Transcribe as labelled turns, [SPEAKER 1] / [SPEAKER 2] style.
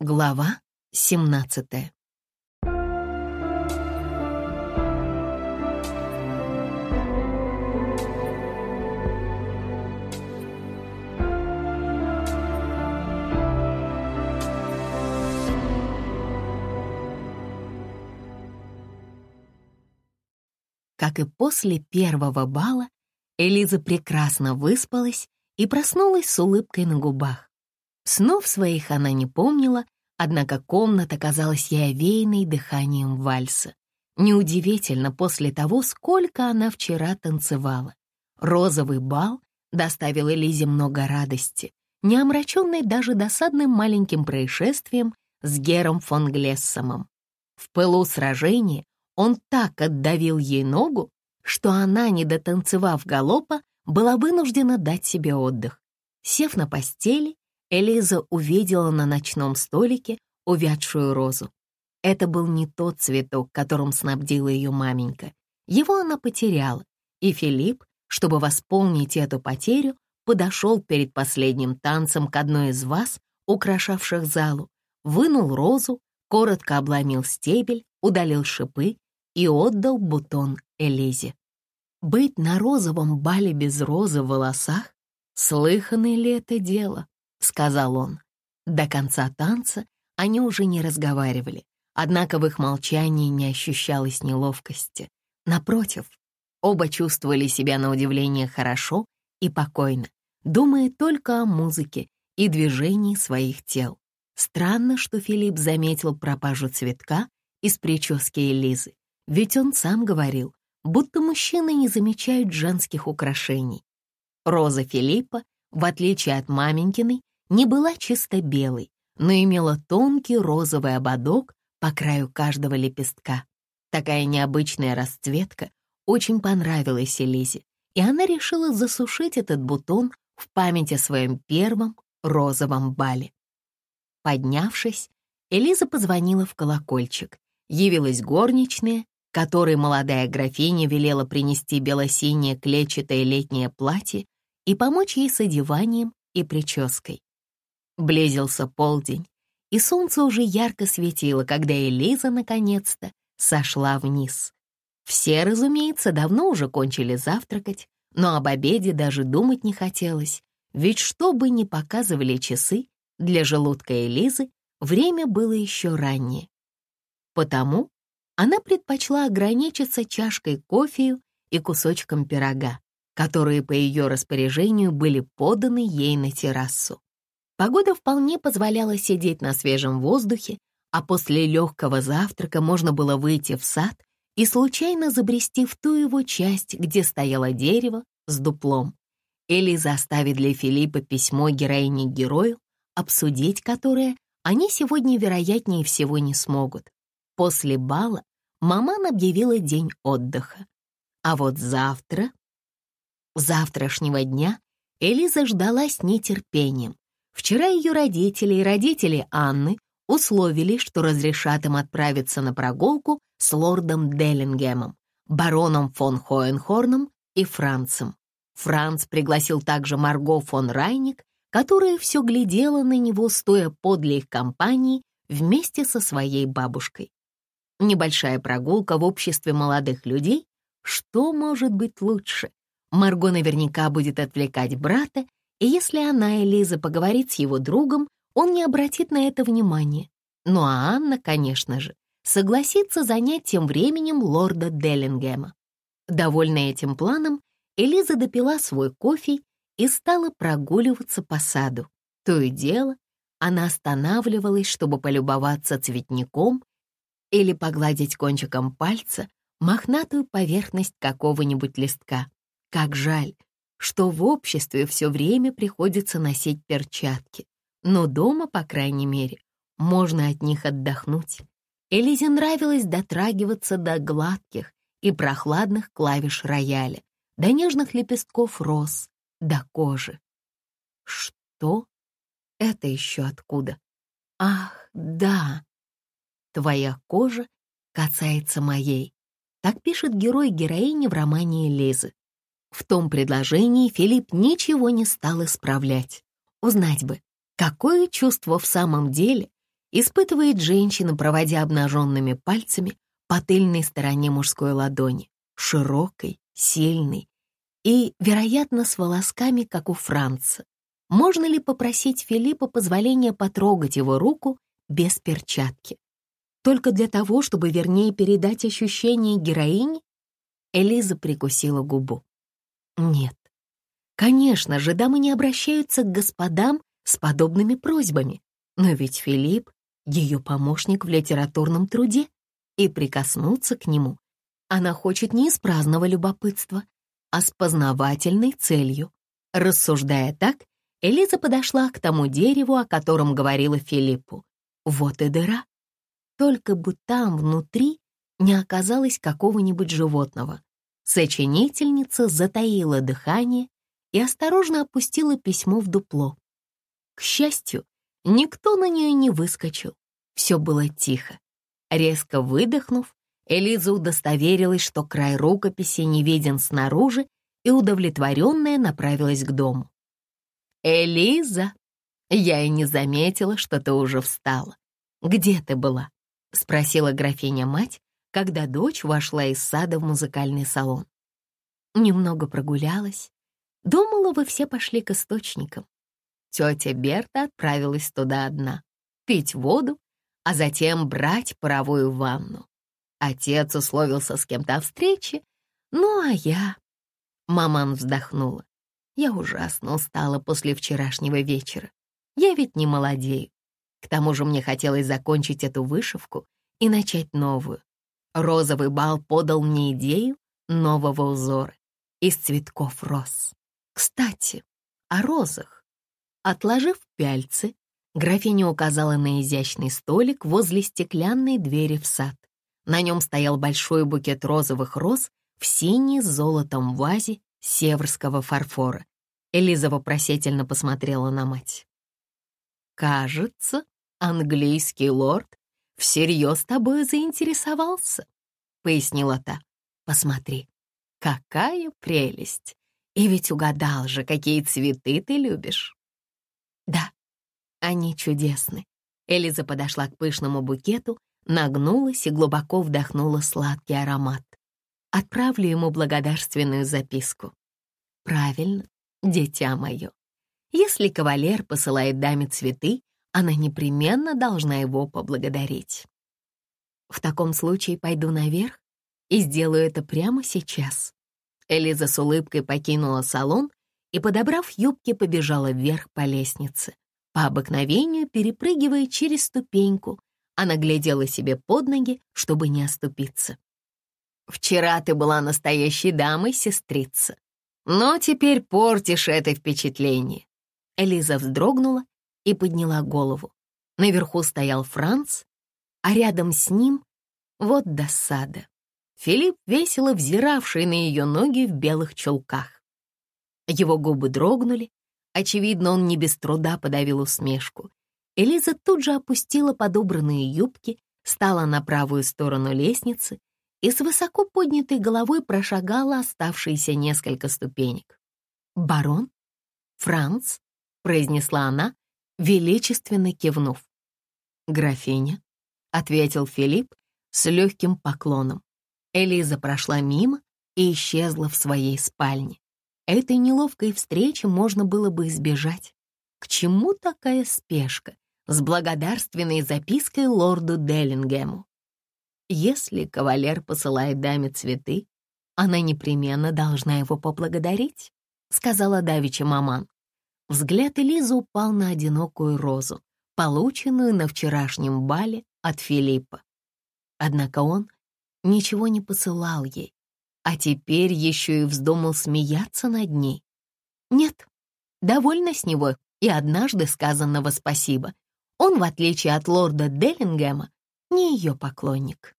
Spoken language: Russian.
[SPEAKER 1] Глава 17 Как и после первого бала, Элиза прекрасно выспалась и проснулась с улыбкой на губах. Снов своих она не помнила, однако комната казалась ей овеянной дыханием вальса. Неудивительно после того, сколько она вчера танцевала. Розовый бал доставил Элизе много радости, не омраченной даже досадным маленьким происшествием с Гером фон Глессомом. В пылу сражения он так отдавил ей ногу, что она, не дотанцевав галопа, была вынуждена дать себе отдых. Сев на постели, Элиза увидела на ночном столике увядшую розу. Это был не тот цветок, которым снабдила ее маменька. Его она потеряла, и Филипп, чтобы восполнить эту потерю, подошел перед последним танцем к одной из вас, украшавших залу, вынул розу, коротко обломил стебель, удалил шипы и отдал бутон Элизе. Быть на розовом бале без розы в волосах? Слыханное ли это дело? — сказал он. До конца танца они уже не разговаривали, однако в их молчании не ощущалось неловкости. Напротив, оба чувствовали себя на удивление хорошо и покойно, думая только о музыке и движении своих тел. Странно, что Филипп заметил пропажу цветка из прически Элизы, ведь он сам говорил, будто мужчины не замечают женских украшений. Роза Филиппа, в отличие от маменькиной, не была чисто белой, но имела тонкий розовый ободок по краю каждого лепестка. Такая необычная расцветка очень понравилась Элизе, и она решила засушить этот бутон в память о своем первом розовом бале. Поднявшись, Элиза позвонила в колокольчик. Явилась горничная, которой молодая графиня велела принести белосинее клетчатое летнее платье и помочь ей с одеванием и прической. Близился полдень, и солнце уже ярко светило, когда Элиза наконец-то сошла вниз. Все, разумеется, давно уже кончили завтракать, но об обеде даже думать не хотелось, ведь что бы ни показывали часы, для желудка Элизы время было еще раннее. Потому она предпочла ограничиться чашкой кофею и кусочком пирога, которые по ее распоряжению были поданы ей на террасу. Погода вполне позволяла сидеть на свежем воздухе, а после легкого завтрака можно было выйти в сад и случайно забрести в ту его часть, где стояло дерево с дуплом. Или заставить для Филиппа письмо героине-герою, обсудить которое они сегодня, вероятнее всего, не смогут. После бала маман объявила день отдыха. А вот завтра, завтрашнего дня, Элиза ждала с нетерпением. Вчера ее родители и родители Анны условили, что разрешат им отправиться на прогулку с лордом Деллингемом, бароном фон Хоенхорном и Францем. Франц пригласил также Марго фон Райник, которая все глядела на него, стоя подле их компании вместе со своей бабушкой. Небольшая прогулка в обществе молодых людей. Что может быть лучше? Марго наверняка будет отвлекать брата и если она, Элиза, поговорит с его другом, он не обратит на это внимания. Ну а Анна, конечно же, согласится занять тем временем лорда Деллингема. Довольная этим планом, Элиза допила свой кофе и стала прогуливаться по саду. То и дело, она останавливалась, чтобы полюбоваться цветником или погладить кончиком пальца мохнатую поверхность какого-нибудь листка. Как жаль, что в обществе все время приходится носить перчатки, но дома, по крайней мере, можно от них отдохнуть. Элизе нравилось дотрагиваться до гладких и прохладных клавиш рояля, до нежных лепестков роз, до кожи. Что? Это еще откуда? Ах, да. Твоя кожа касается моей. Так пишет герой-героиня в романе Лизы. В том предложении Филипп ничего не стал исправлять. Узнать бы, какое чувство в самом деле испытывает женщина, проводя обнаженными пальцами по тыльной стороне мужской ладони, широкой, сильной и, вероятно, с волосками, как у Франца. Можно ли попросить Филиппа позволения потрогать его руку без перчатки? Только для того, чтобы вернее передать ощущение героини? Элиза прикусила губу. Нет. Конечно же, дамы не обращаются к господам с подобными просьбами. Но ведь Филипп — ее помощник в литературном труде, и прикоснуться к нему она хочет не из праздного любопытства, а с познавательной целью. Рассуждая так, Элиза подошла к тому дереву, о котором говорила Филиппу. Вот и дыра. Только бы там внутри не оказалось какого-нибудь животного. Сочинительница затаила дыхание и осторожно опустила письмо в дупло. К счастью, никто на нее не выскочил. Все было тихо. Резко выдохнув, Элиза удостоверилась, что край рукописи не виден снаружи, и удовлетворенная направилась к дому. «Элиза, я и не заметила, что ты уже встала. Где ты была?» — спросила графиня-мать, когда дочь вошла из сада в музыкальный салон. Немного прогулялась. Думала, вы все пошли к источникам. Тетя Берта отправилась туда одна, пить воду, а затем брать паровую ванну. Отец условился с кем-то о встрече, ну а я... Маман вздохнула. Я ужасно устала после вчерашнего вечера. Я ведь не молодею. К тому же мне хотелось закончить эту вышивку и начать новую. Розовый бал подал мне идею нового узора из цветков роз. Кстати, о розах. Отложив пяльцы, графиня указала на изящный столик возле стеклянной двери в сад. На нем стоял большой букет розовых роз в синей с золотом вазе северского фарфора. Элиза вопросительно посмотрела на мать. «Кажется, английский лорд всерьез тобой заинтересовался», — пояснила та. «Посмотри, какая прелесть! И ведь угадал же, какие цветы ты любишь». «Да, они чудесны». Элиза подошла к пышному букету, нагнулась и глубоко вдохнула сладкий аромат. Отправлю ему благодарственную записку. Правильно, дитя мое. Если кавалер посылает даме цветы, она непременно должна его поблагодарить. В таком случае пойду наверх и сделаю это прямо сейчас. Элиза с улыбкой покинула салон и, подобрав юбки, побежала вверх по лестнице. По обыкновению, перепрыгивая через ступеньку, она глядела себе под ноги, чтобы не оступиться. Вчера ты была настоящей дамой, сестрица. Но теперь портишь это впечатление». Элиза вздрогнула и подняла голову. Наверху стоял Франц, а рядом с ним — вот досада. Филипп, весело взиравший на ее ноги в белых чулках. Его губы дрогнули, очевидно, он не без труда подавил усмешку. Элиза тут же опустила подобранные юбки, стала на правую сторону лестницы и с высоко поднятой головой прошагала оставшиеся несколько ступенек. «Барон? Франц?» — произнесла она, величественно кивнув. «Графиня», — ответил Филипп с легким поклоном. Элиза прошла мимо и исчезла в своей спальне. Этой неловкой встречи можно было бы избежать. К чему такая спешка с благодарственной запиской лорду Деллингему? Если кавалер посылает даме цветы, она непременно должна его поблагодарить, сказала давича маман. Взгляд Элизы упал на одинокую розу, полученную на вчерашнем бале от Филиппа. Однако он ничего не посылал ей, а теперь еще и вздумал смеяться над ней. Нет, довольно с него и однажды сказанного спасибо. Он, в отличие от лорда Деллингема, не ее поклонник.